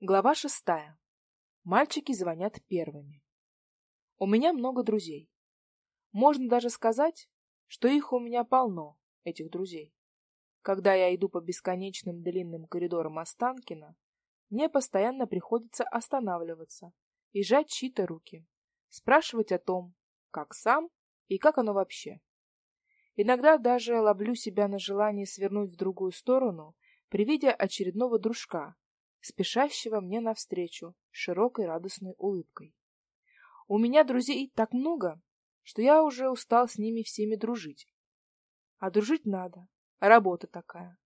Глава шестая. Мальчики звонят первыми. У меня много друзей. Можно даже сказать, что их у меня полно, этих друзей. Когда я иду по бесконечным длинным коридорам Останкина, мне постоянно приходится останавливаться и сжать чьи-то руки, спрашивать о том, как сам и как оно вообще. Иногда даже ловлю себя на желании свернуть в другую сторону при виде очередного дружка, спешащего мне навстречу широкой радостной улыбкой. У меня друзей так много, что я уже устал с ними всеми дружить. А дружить надо, работа такая.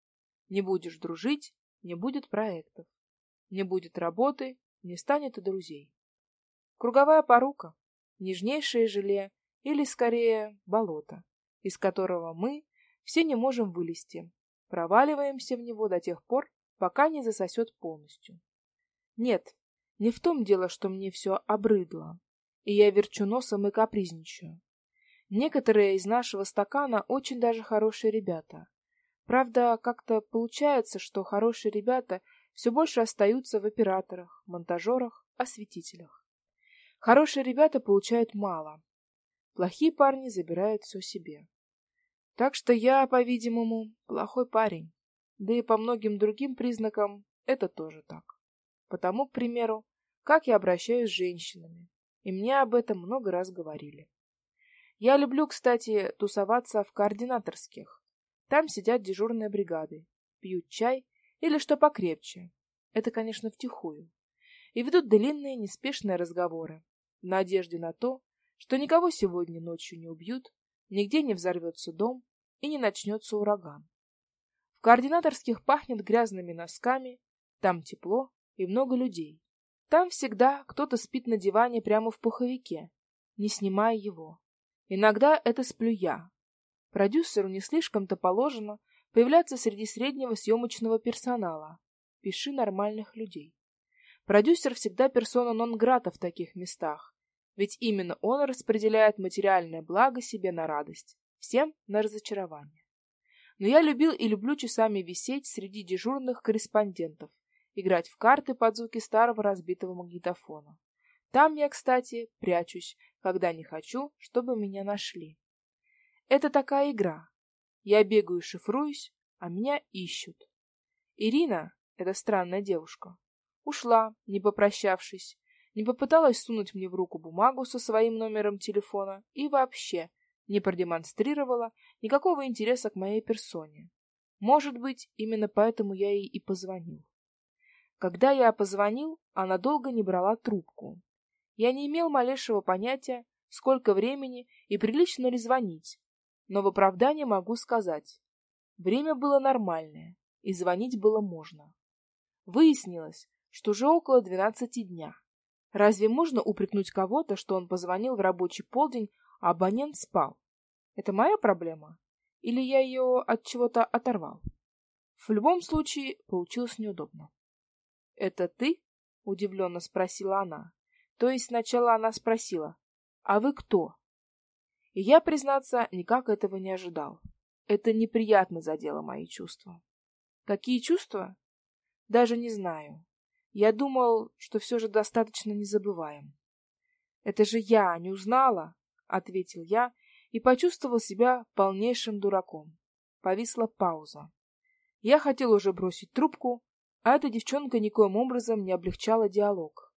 Не будешь дружить, не будет проектов. Не будет работы, не станет и друзей. Круговая порука, нежнейшее желе или, скорее, болото, из которого мы все не можем вылезти, проваливаемся в него до тех пор, пока не засосет полностью. Нет, не в том дело, что мне все обрыдло, и я верчу носом и капризничаю. Некоторые из нашего стакана очень даже хорошие ребята. Правда, как-то получается, что хорошие ребята все больше остаются в операторах, монтажерах, осветителях. Хорошие ребята получают мало. Плохие парни забирают все себе. Так что я, по-видимому, плохой парень. Да и по многим другим признакам это тоже так. Потому, к примеру, как я обращаюсь с женщинами. И мне об этом много раз говорили. Я люблю, кстати, тусоваться в координаторских. Там сидят дежурные бригады, пьют чай или что покрепче. Это, конечно, втихую. И ведут длинные, неспешные разговоры в надежде на то, что никого сегодня ночью не убьют, нигде не взорвется дом и не начнется ураган. Координаторских пахнет грязными носками, там тепло и много людей. Там всегда кто-то спит на диване прямо в пуховике, не снимая его. Иногда это сплю я. Продюсеру не слишком-то положено появляться среди среднего съемочного персонала. Пиши нормальных людей. Продюсер всегда персона нон-грата в таких местах, ведь именно он распределяет материальное благо себе на радость, всем на разочарование но я любил и люблю часами висеть среди дежурных корреспондентов, играть в карты под звуки старого разбитого магнитофона. Там я, кстати, прячусь, когда не хочу, чтобы меня нашли. Это такая игра. Я бегаю шифруюсь, а меня ищут. Ирина, эта странная девушка, ушла, не попрощавшись, не попыталась сунуть мне в руку бумагу со своим номером телефона и вообще не продемонстрировала никакого интереса к моей персоне. Может быть, именно поэтому я ей и позвонил. Когда я позвонил, она долго не брала трубку. Я не имел малейшего понятия, сколько времени и прилично ли звонить, но в оправдание могу сказать. Время было нормальное, и звонить было можно. Выяснилось, что уже около двенадцати дня. Разве можно упрекнуть кого-то, что он позвонил в рабочий полдень, а абонент спал. Это моя проблема? Или я ее от чего-то оторвал? В любом случае, получилось неудобно. — Это ты? — удивленно спросила она. То есть сначала она спросила, «А вы кто?» И я, признаться, никак этого не ожидал. Это неприятно задело мои чувства. Какие чувства? Даже не знаю. Я думал, что все же достаточно не забываем. Это же я не узнала, ответил я и почувствовал себя полнейшим дураком. Повисла пауза. Я хотел уже бросить трубку, а эта девчонка никоим образом не облегчала диалог.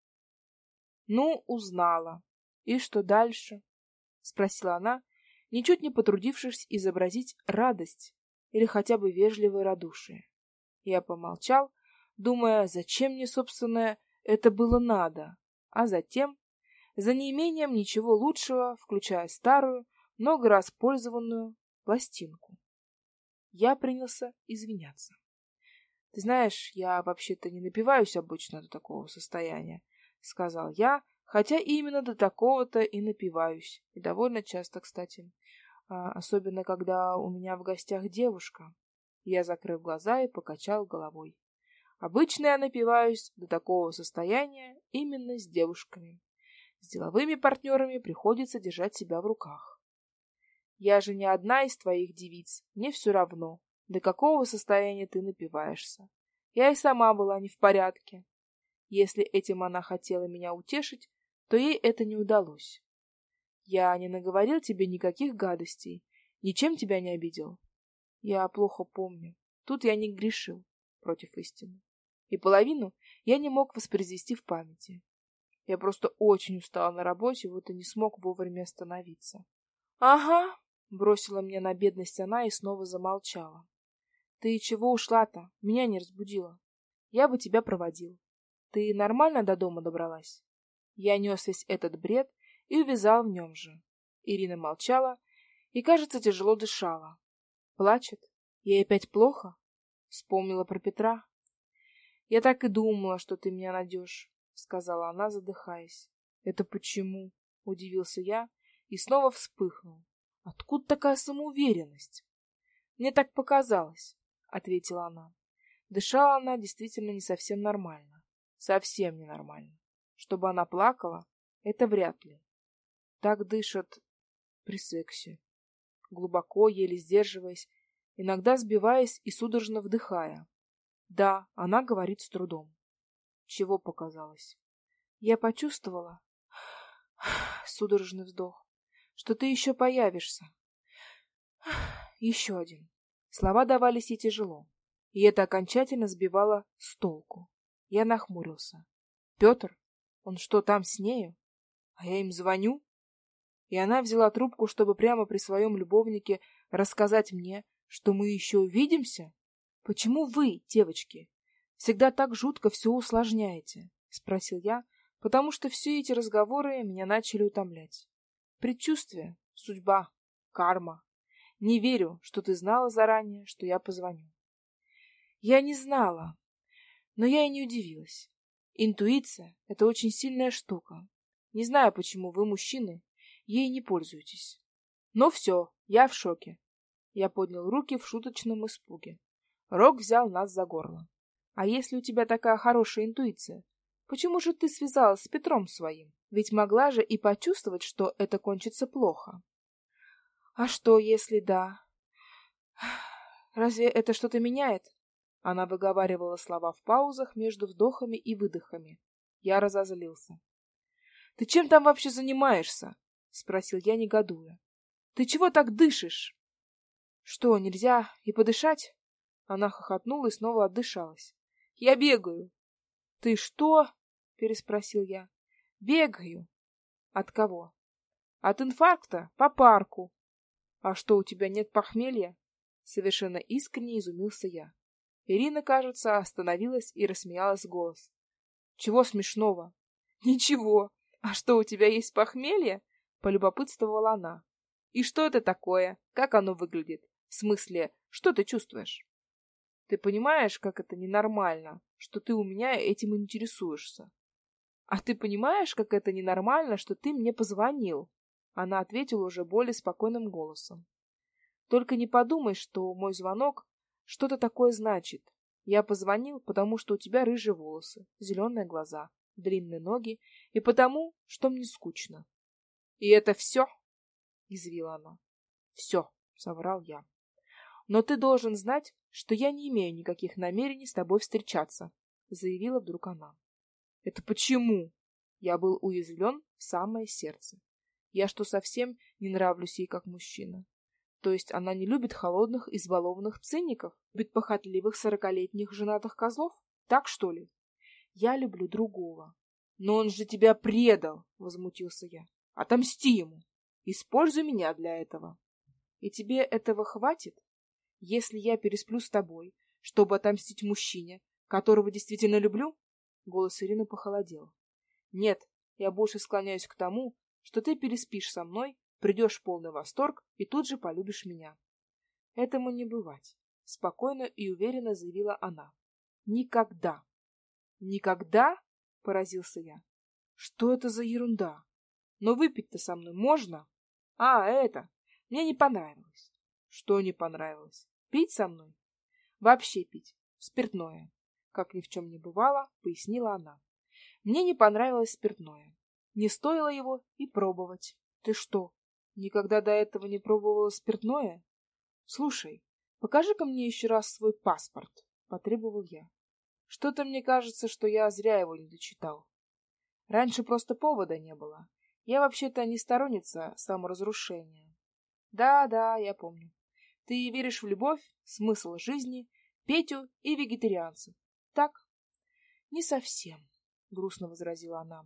Ну, узнала. И что дальше? спросила она, ничуть не потрудившись изобразить радость или хотя бы вежливое радушие. Я помолчал, думая, зачем мне, собственно, это было надо, а затем за неимением ничего лучшего, включая старую, много раз пользованную пластинку. Я принялся извиняться. Ты знаешь, я вообще-то не напиваюсь обычно до такого состояния, сказал я, хотя именно до такого-то и напиваюсь, и довольно часто, кстати, а, особенно когда у меня в гостях девушка. Я закрыл глаза и покачал головой. Обычно я напиваюсь до такого состояния именно с девушками. С деловыми партнерами приходится держать себя в руках. Я же не одна из твоих девиц, мне все равно, до какого состояния ты напиваешься. Я и сама была не в порядке. Если этим она хотела меня утешить, то ей это не удалось. Я не наговорил тебе никаких гадостей, ничем тебя не обидел. Я плохо помню. Тут я не грешил против истины. И половину я не мог воспроизвести в памяти. Я просто очень устал на работе, вот и не смог вовремя остановиться. — Ага, — бросила мне на бедность она и снова замолчала. — Ты чего ушла-то? Меня не разбудила. Я бы тебя проводил. Ты нормально до дома добралась? Я нес весь этот бред и увязал в нем же. Ирина молчала и, кажется, тяжело дышала. Плачет. Ей опять плохо? Вспомнила про Петра. Я так и думала, что ты меня найдешь сказала она, задыхаясь. Это почему? удивился я и снова вспыхнул. Откуда такая самоуверенность? Мне так показалось, ответила она. Дышала она действительно не совсем нормально. Совсем не нормально. Чтобы она плакала, это вряд ли. Так дышат при сексе. Глубоко, еле сдерживаясь, иногда сбиваясь и судорожно вдыхая. Да, она говорит с трудом. Чего показалось? Я почувствовала, судорожный вздох, что ты еще появишься. Еще один. Слова давались ей тяжело, и это окончательно сбивало с толку. Я нахмурился. Петр? Он что, там с нею? А я им звоню? И она взяла трубку, чтобы прямо при своем любовнике рассказать мне, что мы еще увидимся? Почему вы, девочки, всегда так жутко все усложняете? — спросил я, потому что все эти разговоры меня начали утомлять. Предчувствие, судьба, карма. Не верю, что ты знала заранее, что я позвоню. Я не знала, но я и не удивилась. Интуиция — это очень сильная штука. Не знаю, почему вы, мужчины, ей не пользуетесь. Но все, я в шоке. Я поднял руки в шуточном испуге. Рок взял нас за горло. А если у тебя такая хорошая интуиция, почему же ты связалась с Петром своим? Ведь могла же и почувствовать, что это кончится плохо. А что, если да? Разве это что-то меняет? Она выговаривала слова в паузах между вдохами и выдохами. Я разозлился. Ты чем там вообще занимаешься? спросил я, негодуя. Ты чего так дышишь? Что, нельзя и подышать? Она хохотнула и снова отдышалась. Я бегаю. Ты что? переспросил я. Бегаю. От кого? От инфаркта по парку. А что, у тебя нет похмелья? Совершенно искренне изумился я. Ирина, кажется, остановилась и рассмеялась голос. Чего смешного? Ничего. А что, у тебя есть похмелье? полюбопытствовала она. И что это такое? Как оно выглядит? В смысле, что ты чувствуешь? Ты понимаешь, как это ненормально, что ты у меня этим интересуешься? А ты понимаешь, как это ненормально, что ты мне позвонил? Она ответила уже более спокойным голосом. Только не подумай, что мой звонок что-то такое значит. Я позвонил, потому что у тебя рыжие волосы, зеленые глаза, длинные ноги, и потому, что мне скучно. — И это все? — извила она. — Все, — соврал я. Но ты должен знать, что я не имею никаких намерений с тобой встречаться, заявила вдруг она. Это почему? Я был уязвлен в самое сердце. Я что, совсем не нравлюсь ей как мужчина? То есть она не любит холодных, избалованных циников, любит похотливых сорокалетних женатых козлов? Так что ли? Я люблю другого. Но он же тебя предал, возмутился я. Отомсти ему. Используй меня для этого. И тебе этого хватит? Если я пересплю с тобой, чтобы отомстить мужчине, которого действительно люблю? Голос Ирины похолодел. Нет, я больше склоняюсь к тому, что ты переспишь со мной, придешь в полный восторг и тут же полюбишь меня. Этому не бывать, спокойно и уверенно заявила она. Никогда. Никогда? поразился я. Что это за ерунда? Но выпить-то со мной можно? А, это. Мне не понравилось. Что не понравилось? Пить со мной? Вообще пить. Спиртное. Как ни в чем не бывало, пояснила она. Мне не понравилось спиртное. Не стоило его и пробовать. Ты что, никогда до этого не пробовала спиртное? Слушай, покажи-ка мне еще раз свой паспорт, потребовал я. Что-то мне кажется, что я зря его не дочитал. Раньше просто повода не было. Я вообще-то не сторонница саморазрушения. Да, да, я помню. Ты веришь в любовь, смысл жизни, Петю и вегетарианцев. Так? Не совсем, грустно возразила она.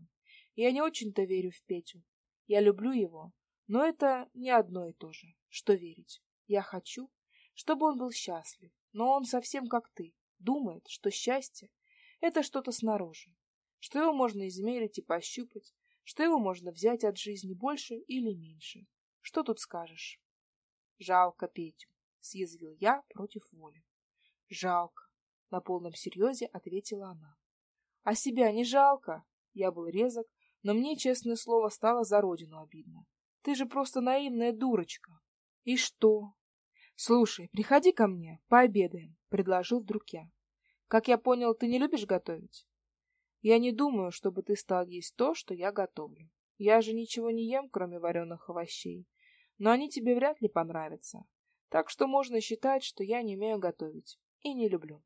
Я не очень-то верю в Петю. Я люблю его, но это не одно и то же, что верить. Я хочу, чтобы он был счастлив, но он совсем как ты, думает, что счастье — это что-то снаружи, что его можно измерить и пощупать, что его можно взять от жизни больше или меньше. Что тут скажешь? Жалко Петю, съязвил я против воли. Жалко, на полном серьезе ответила она. А себя не жалко? Я был резок, но мне, честное слово, стало за родину обидно. Ты же просто наивная дурочка. И что? Слушай, приходи ко мне, пообедаем, предложил вдруг я. Как я понял, ты не любишь готовить? Я не думаю, чтобы ты стал есть то, что я готовлю. Я же ничего не ем, кроме вареных овощей. Но они тебе вряд ли понравятся. Так что можно считать, что я не умею готовить и не люблю.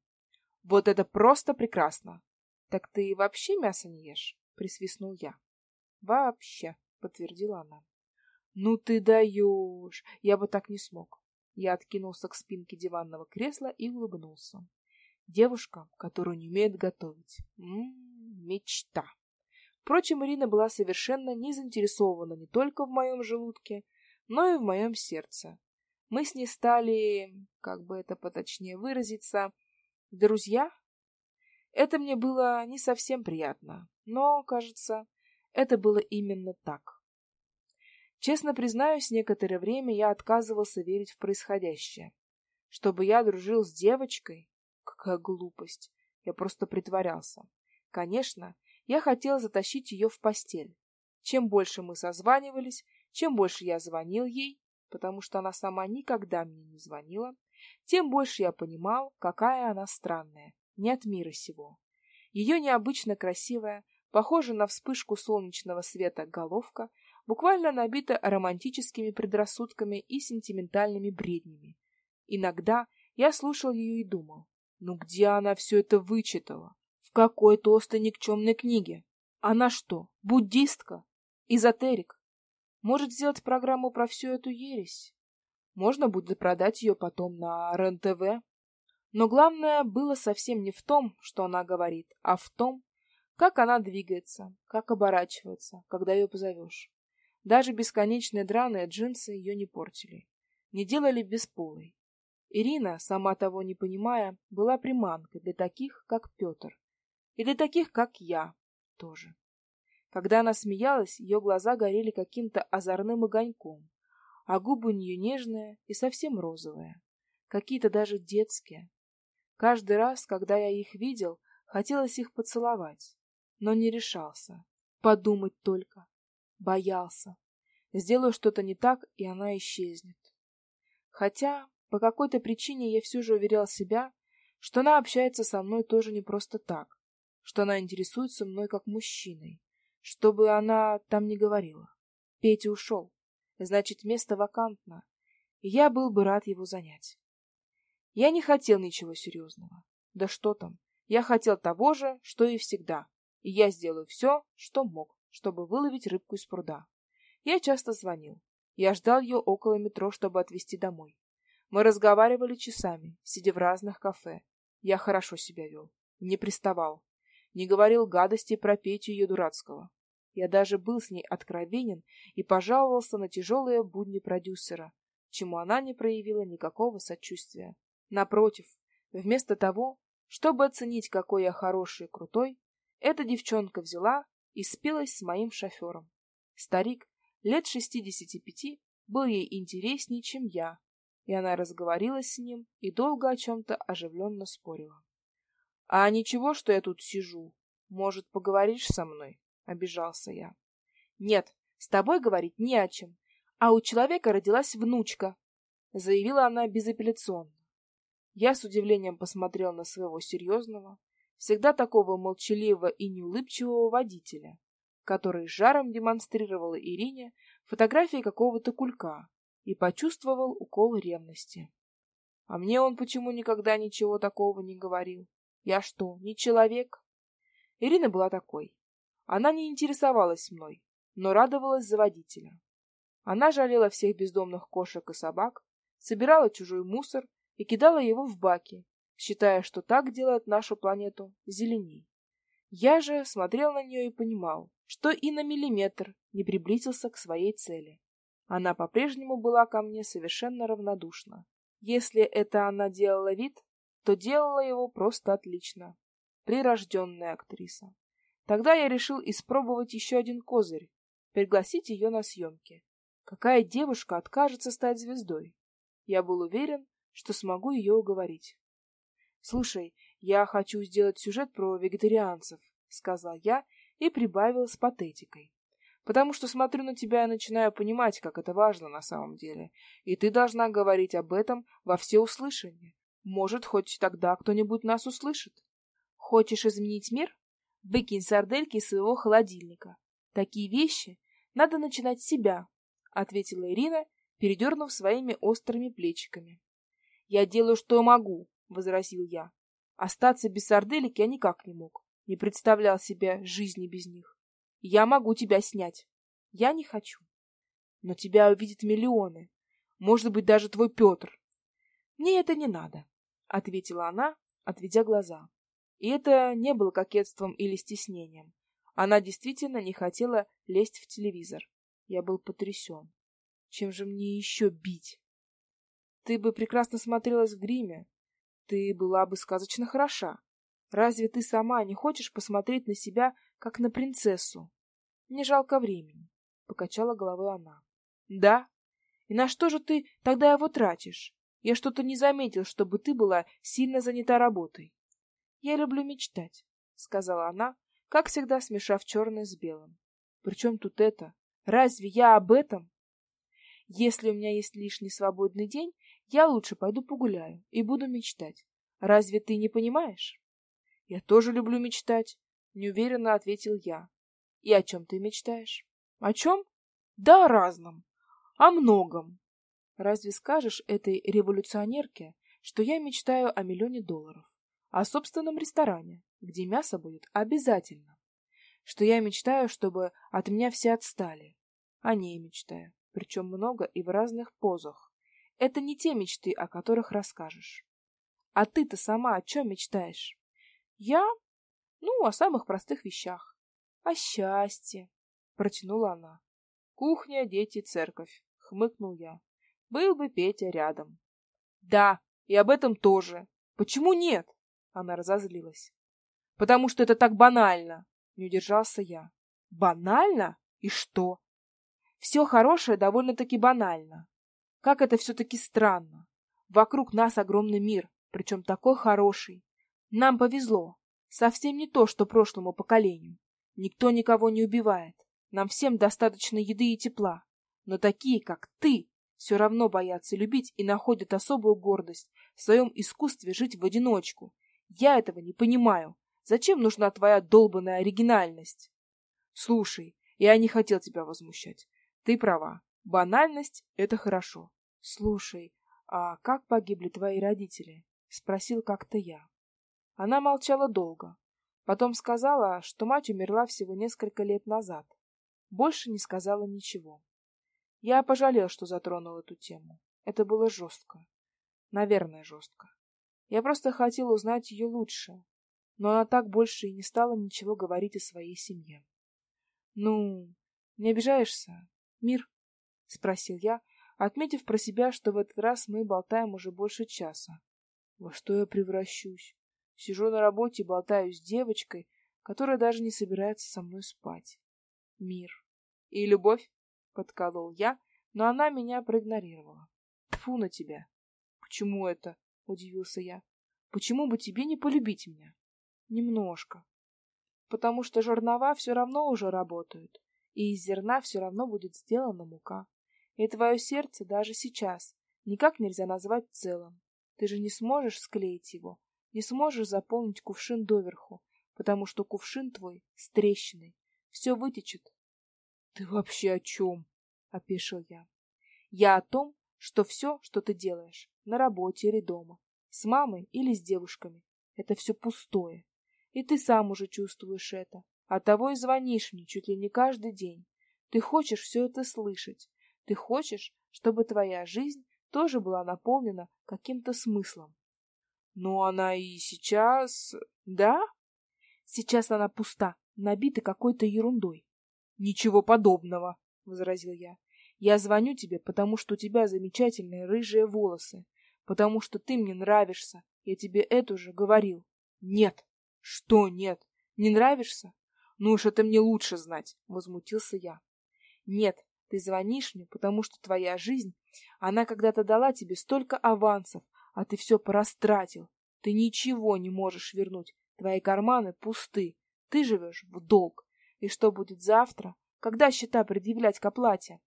Вот это просто прекрасно. Так ты вообще мясо не ешь? Присвистнул я. Вообще, подтвердила она. Ну ты даешь! Я бы так не смог. Я откинулся к спинке диванного кресла и улыбнулся. Девушка, которая не умеет готовить. М-м, мечта. Впрочем, Ирина была совершенно не заинтересована не только в моем желудке, но и в моем сердце. Мы с ней стали, как бы это поточнее выразиться, друзья. Это мне было не совсем приятно, но, кажется, это было именно так. Честно признаюсь, некоторое время я отказывался верить в происходящее. Чтобы я дружил с девочкой, Какая глупость. Я просто притворялся. Конечно, я хотел затащить ее в постель. Чем больше мы созванивались, чем больше я звонил ей, потому что она сама никогда мне не звонила, тем больше я понимал, какая она странная, не от мира сего. Ее необычно красивая, похожая на вспышку солнечного света головка, буквально набита романтическими предрассудками и сентиментальными бреднями. Иногда я слушал ее и думал, ну где она все это вычитала? В какой толстой никчемной книге? Она что, буддистка? Эзотерик? Может сделать программу про всю эту ересь? Можно будет продать ее потом на РЕН-ТВ. Но главное было совсем не в том, что она говорит, а в том, как она двигается, как оборачивается, когда ее позовешь. Даже бесконечные драные джинсы ее не портили, не делали бесполой. Ирина, сама того не понимая, была приманкой для таких, как Петр, и для таких, как я, тоже. Когда она смеялась, ее глаза горели каким-то озорным огоньком, а губы у нее нежные и совсем розовые, какие-то даже детские. Каждый раз, когда я их видел, хотелось их поцеловать, но не решался. Подумать только. Боялся. Сделаю что-то не так, и она исчезнет. Хотя по какой-то причине я все же уверял себя, что она общается со мной тоже не просто так, что она интересуется мной как мужчиной, чтобы она там не говорила. Петя ушел, значит, место вакантно, я был бы рад его занять. Я не хотел ничего серьезного. Да что там, я хотел того же, что и всегда, и я сделаю все, что мог, чтобы выловить рыбку из пруда. Я часто звонил. Я ждал ее около метро, чтобы отвезти домой. Мы разговаривали часами, сидя в разных кафе. Я хорошо себя вел, не приставал, не говорил гадостей про Петю ее дурацкого. Я даже был с ней откровенен и пожаловался на тяжелые будни продюсера, чему она не проявила никакого сочувствия. Напротив, вместо того, чтобы оценить, какой я хороший и крутой, эта девчонка взяла и спелась с моим шофером. Старик, лет шестидесяти пяти, был ей интереснее, чем я, и она разговорилась с ним и долго о чем-то оживленно спорила. — А ничего, что я тут сижу? Может, поговоришь со мной? — обижался я. — Нет, с тобой говорить не о чем. А у человека родилась внучка, — заявила она безапелляционно. Я с удивлением посмотрел на своего серьезного, всегда такого молчаливого и неулыбчивого водителя, который жаром демонстрировал Ирине фотографии какого-то кулька, и почувствовал укол ревности. А мне он почему никогда ничего такого не говорил? Я что, не человек? Ирина была такой. Она не интересовалась мной, но радовалась за водителя. Она жалела всех бездомных кошек и собак, собирала чужой мусор и кидала его в баки, считая, что так делает нашу планету зеленей. Я же смотрел на нее и понимал, что и на миллиметр не приблизился к своей цели. Она по-прежнему была ко мне совершенно равнодушна. Если это она делала вид, то делала его просто отлично. Прирожденная актриса. Тогда я решил испробовать еще один козырь — пригласить ее на съемки. Какая девушка откажется стать звездой? Я был уверен, что смогу ее уговорить. «Слушай, я хочу сделать сюжет про вегетарианцев», — сказал я и прибавил с патетикой. «Потому что смотрю на тебя и начинаю понимать, как это важно на самом деле, и ты должна говорить об этом во всеуслышание. Может, хоть тогда кто-нибудь нас услышит. Хочешь изменить мир? Выкинь сардельки из своего холодильника. Такие вещи надо начинать с себя, — ответила Ирина, передернув своими острыми плечиками. — Я делаю, что могу, — возразил я. Остаться без сарделек я никак не мог. Не представлял себе жизни без них. Я могу тебя снять. Я не хочу. Но тебя увидят миллионы. Может быть, даже твой Петр. Мне это не надо, — ответила она, отведя глаза. И это не было кокетством или стеснением. Она действительно не хотела лезть в телевизор. Я был потрясен. Чем же мне еще бить? Ты бы прекрасно смотрелась в гриме. Ты была бы сказочно хороша. Разве ты сама не хочешь посмотреть на себя, как на принцессу? Мне жалко времени, — покачала головой она. Да? И на что же ты тогда его тратишь? Я что-то не заметил, чтобы ты была сильно занята работой. Я люблю мечтать, — сказала она, как всегда смешав черное с белым. Причем тут это? Разве я об этом? Если у меня есть лишний свободный день, я лучше пойду погуляю и буду мечтать. Разве ты не понимаешь? Я тоже люблю мечтать, неуверенно ответил я. И о чем ты мечтаешь? О чем? Да о разном. О многом. Разве скажешь этой революционерке, что я мечтаю о миллионе долларов, о собственном ресторане, где мясо будет обязательно, что я мечтаю, чтобы от меня все отстали, о ней мечтаю, причем много и в разных позах. Это не те мечты, о которых расскажешь. А ты-то сама о чем мечтаешь? Я? Ну, о самых простых вещах. О счастье, протянула она. Кухня, дети, церковь, хмыкнул я. Был бы Петя рядом. Да, и об этом тоже. Почему нет? Она разозлилась. Потому что это так банально, не удержался я. Банально? И что? Все хорошее довольно-таки банально. Как это все-таки странно. Вокруг нас огромный мир, причем такой хороший. Нам повезло. Совсем не то, что прошлому поколению. Никто никого не убивает. Нам всем достаточно еды и тепла. Но такие, как ты, все равно боятся любить и находят особую гордость в своем искусстве жить в одиночку. Я этого не понимаю. Зачем нужна твоя долбанная оригинальность? Слушай, я не хотел тебя возмущать. Ты права. Банальность — это хорошо. Слушай, а как погибли твои родители? Спросил как-то я. Она молчала долго. Потом сказала, что мать умерла всего несколько лет назад. Больше не сказала ничего. Я пожалел, что затронул эту тему. Это было жестко. Наверное, жестко. Я просто хотел узнать ее лучше. Но она так больше и не стала ничего говорить о своей семье. — Ну, не обижаешься? Мир? — спросил я, отметив про себя, что в этот раз мы болтаем уже больше часа. Во что я превращусь? Сижу на работе и болтаю с девочкой, которая даже не собирается со мной спать. Мир. И любовь? — подколол я, но она меня проигнорировала. Тфу на тебя. Почему это? — удивился я. Почему бы тебе не полюбить меня? Немножко. Потому что жернова все равно уже работают и из зерна все равно будет сделана мука. И твое сердце даже сейчас никак нельзя назвать целым. Ты же не сможешь склеить его, не сможешь заполнить кувшин доверху, потому что кувшин твой с трещиной. Все вытечет. — Ты вообще о чем? — опешил я. — Я о том, что все, что ты делаешь, на работе или дома, с мамой или с девушками, это все пустое. И ты сам уже чувствуешь это. Оттого и звонишь мне чуть ли не каждый день. Ты хочешь все это слышать. Ты хочешь, чтобы твоя жизнь тоже была наполнена каким-то смыслом. Но она и сейчас... Да? Сейчас она пуста, набита какой-то ерундой. Ничего подобного, — возразил я. Я звоню тебе, потому что у тебя замечательные рыжие волосы, потому что ты мне нравишься. Я тебе это уже говорил. Нет. Что нет? Не нравишься? Ну уж это мне лучше знать, — возмутился я. Нет, ты звонишь мне, потому что твоя жизнь, она когда-то дала тебе столько авансов, а ты все порастратил. Ты ничего не можешь вернуть, твои карманы пусты, ты живешь в долг. И что будет завтра, когда счета предъявлять к оплате?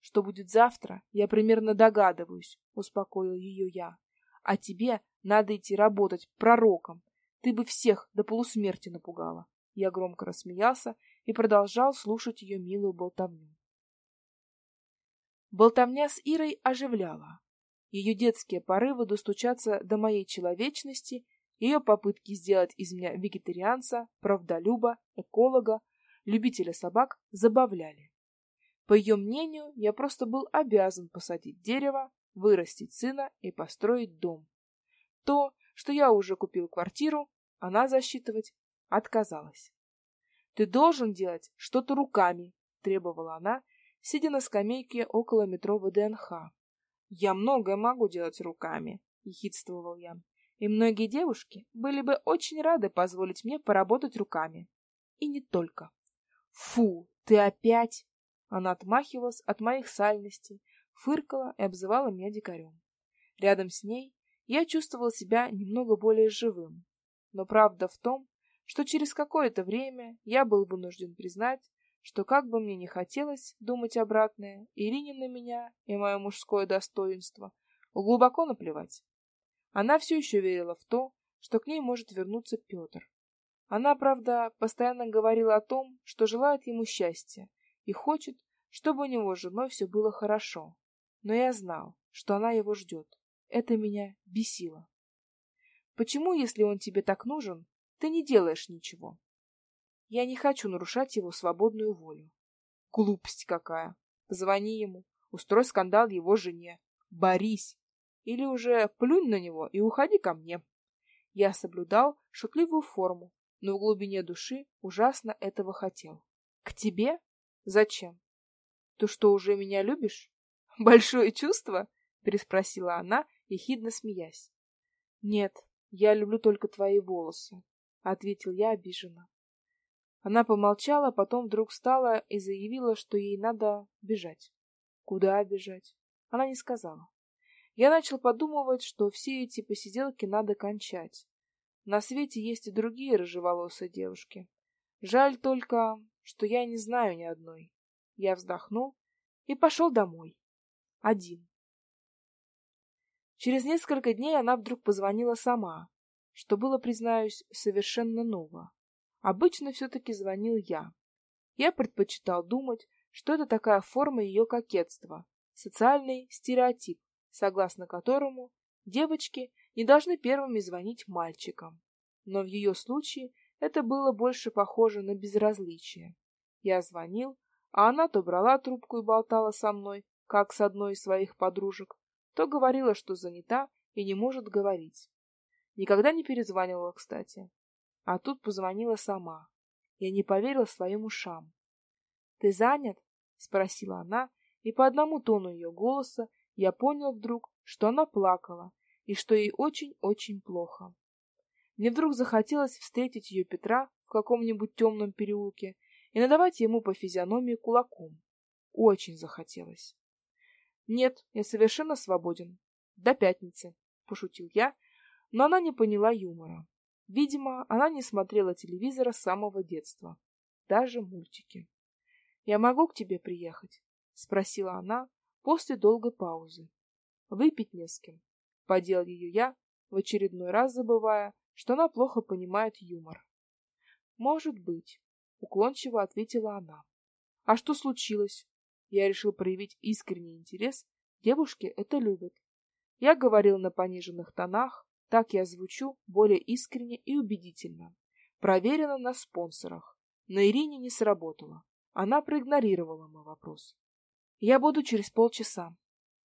Что будет завтра, я примерно догадываюсь, — успокоил ее я. А тебе надо идти работать пророком. Ты бы всех до полусмерти напугала. Я громко рассмеялся и продолжал слушать ее милую болтовню. Болтовня с Ирой оживляла. Ее детские порывы достучаться до моей человечности, ее попытки сделать из меня вегетарианца, правдолюба, эколога, любителя собак забавляли. По ее мнению, я просто был обязан посадить дерево, вырастить сына и построить дом. То, что я уже купил квартиру, она засчитывать отказалась. «Ты должен делать что-то руками», — требовала она, сидя на скамейке около метро ВДНХ. «Я многое могу делать руками», — ехидствовал я. «И многие девушки были бы очень рады позволить мне поработать руками. И не только». «Фу, ты опять!» Она отмахивалась от моих сальностей, фыркала и обзывала меня дикарем. Рядом с ней я чувствовал себя немного более живым. Но правда в том, что через какое-то время я был вынужден признать, что как бы мне ни хотелось думать обратное, Ирине на меня и мое мужское достоинство глубоко наплевать. Она все еще верила в то, что к ней может вернуться Петр. Она, правда, постоянно говорила о том, что желает ему счастья и хочет, чтобы у него с женой все было хорошо. Но я знал, что она его ждет. Это меня бесило. Почему, если он тебе так нужен, ты не делаешь ничего? Я не хочу нарушать его свободную волю. Глупость какая. Позвони ему, устрой скандал его жене. Борись. Или уже плюнь на него и уходи ко мне. Я соблюдал шутливую форму, но в глубине души ужасно этого хотел. К тебе? Зачем? Ты что, уже меня любишь? Большое чувство? Переспросила она, ехидно смеясь. Нет, я люблю только твои волосы, ответил я обиженно. Она помолчала, потом вдруг встала и заявила, что ей надо бежать. Куда бежать? Она не сказала. Я начал подумывать, что все эти посиделки надо кончать. На свете есть и другие рыжеволосые девушки. Жаль только, что я не знаю ни одной. Я вздохнул и пошел домой. Один. Через несколько дней она вдруг позвонила сама, что было, признаюсь, совершенно ново. Обычно все-таки звонил я. Я предпочитал думать, что это такая форма ее кокетства, социальный стереотип, согласно которому девочки не должны первыми звонить мальчикам. Но в ее случае это было больше похоже на безразличие. Я звонил, а она то брала трубку и болтала со мной, как с одной из своих подружек, то говорила, что занята и не может говорить. Никогда не перезванивала, кстати. А тут позвонила сама. Я не поверила своим ушам. — Ты занят? — спросила она, и по одному тону ее голоса я понял вдруг, что она плакала и что ей очень-очень плохо. Мне вдруг захотелось встретить ее Петра в каком-нибудь темном переулке и надавать ему по физиономии кулаком. Очень захотелось. — Нет, я совершенно свободен. До пятницы, — пошутил я, но она не поняла юмора. Видимо, она не смотрела телевизора с самого детства, даже мультики. «Я могу к тебе приехать?» — спросила она после долгой паузы. «Выпить не с кем», — подел ее я, в очередной раз забывая, что она плохо понимает юмор. «Может быть», — уклончиво ответила она. «А что случилось?» Я решил проявить искренний интерес. Девушки это любят. Я говорил на пониженных тонах, Так я звучу более искренне и убедительно. Проверено на спонсорах. На Ирине не сработало. Она проигнорировала мой вопрос. Я буду через полчаса.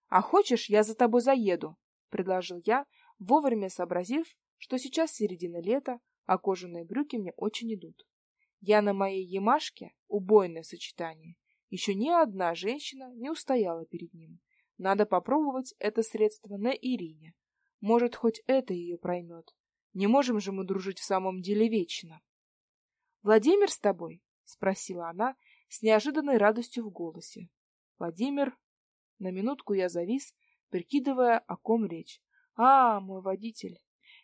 А хочешь, я за тобой заеду, предложил я, вовремя сообразив, что сейчас середина лета, а кожаные брюки мне очень идут. Я на моей Ямашке, убойное сочетание, еще ни одна женщина не устояла перед ним. Надо попробовать это средство на Ирине. Может, хоть это ее проймет. Не можем же мы дружить в самом деле вечно. — Владимир с тобой? — спросила она с неожиданной радостью в голосе. Владимир... На минутку я завис, прикидывая, о ком речь. — А, мой водитель.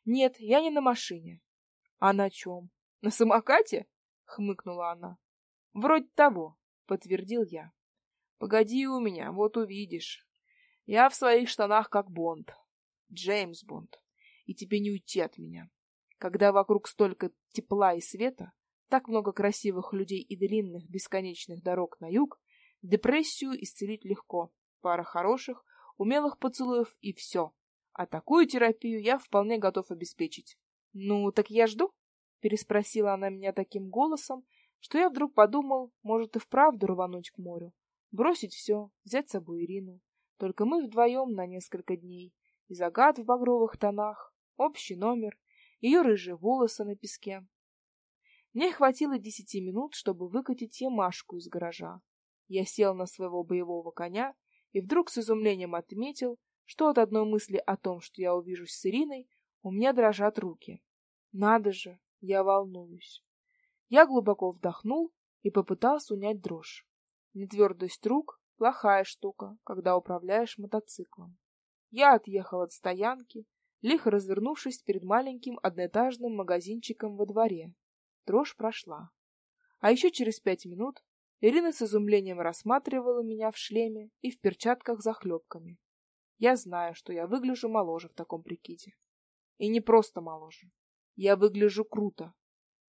Нет, я не на машине. — А на чем? На самокате? — хмыкнула она. — Вроде того, — подтвердил я. — Погоди у меня, вот увидишь. Я в своих штанах как Бонд. Джеймс Бонд. И тебе не уйти от меня. Когда вокруг столько тепла и света, так много красивых людей и длинных бесконечных дорог на юг, депрессию исцелить легко. Пара хороших, умелых поцелуев и все. А такую терапию я вполне готов обеспечить. Ну, так я жду? Переспросила она меня таким голосом, что я вдруг подумал, может и вправду рвануть к морю. Бросить все, взять с собой Ирину. Только мы вдвоем на несколько дней. И загад в багровых тонах, общий номер, ее рыжие волосы на песке. Мне хватило десяти минут, чтобы выкатить Ямашку из гаража. Я сел на своего боевого коня и вдруг с изумлением отметил, что от одной мысли о том, что я увижусь с Ириной, у меня дрожат руки. Надо же, я волнуюсь. Я глубоко вдохнул и попытался унять дрожь. Нетвердость рук Плохая штука, когда управляешь мотоциклом. Я отъехал от стоянки, лихо развернувшись перед маленьким одноэтажным магазинчиком во дворе. Дрожь прошла. А еще через пять минут Ирина с изумлением рассматривала меня в шлеме и в перчатках за хлебками. Я знаю, что я выгляжу моложе в таком прикиде. И не просто моложе. Я выгляжу круто.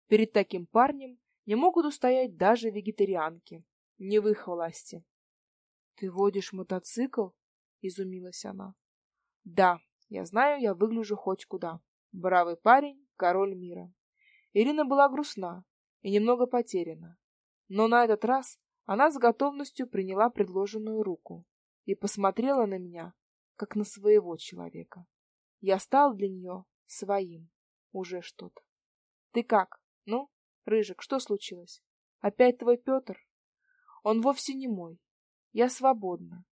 Перед таким парнем не могут устоять даже вегетарианки. Не в их власти. Ты водишь мотоцикл? изумилась она. Да, я знаю, я выгляжу хоть куда. Бравый парень, король мира. Ирина была грустна и немного потеряна. Но на этот раз она с готовностью приняла предложенную руку и посмотрела на меня, как на своего человека. Я стал для нее своим. Уже что-то. Ты как? Ну, Рыжик, что случилось? Опять твой Петр? Он вовсе не мой. Я свободна.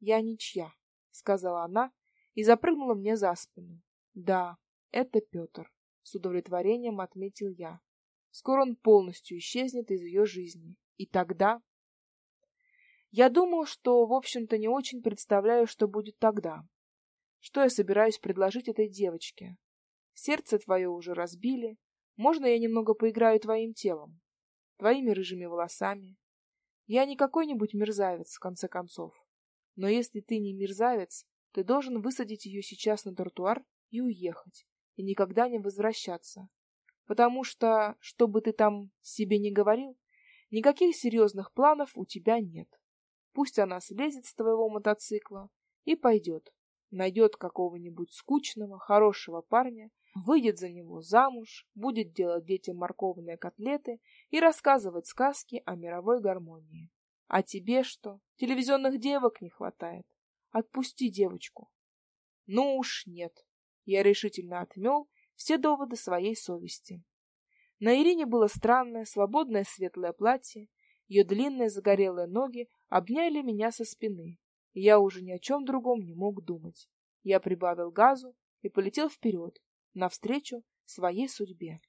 Я ничья, сказала она и запрыгнула мне за спину. Да, это Петр, с удовлетворением отметил я. Скоро он полностью исчезнет из ее жизни. И тогда я думал, что, в общем-то, не очень представляю, что будет тогда. Что я собираюсь предложить этой девочке? Сердце твое уже разбили. Можно я немного поиграю твоим телом, твоими рыжими волосами, я не какой-нибудь мерзавец, в конце концов. Но если ты не мерзавец, ты должен высадить ее сейчас на тротуар и уехать, и никогда не возвращаться. Потому что, что бы ты там себе не говорил, никаких серьезных планов у тебя нет. Пусть она слезет с твоего мотоцикла и пойдет, найдет какого-нибудь скучного, хорошего парня, выйдет за него замуж, будет делать детям морковные котлеты и рассказывать сказки о мировой гармонии. А тебе что? Телевизионных девок не хватает. Отпусти девочку. Ну уж нет. Я решительно отмел все доводы своей совести. На Ирине было странное, свободное светлое платье, ее длинные загорелые ноги обняли меня со спины. Я уже ни о чем другом не мог думать. Я прибавил газу и полетел вперед, навстречу своей судьбе.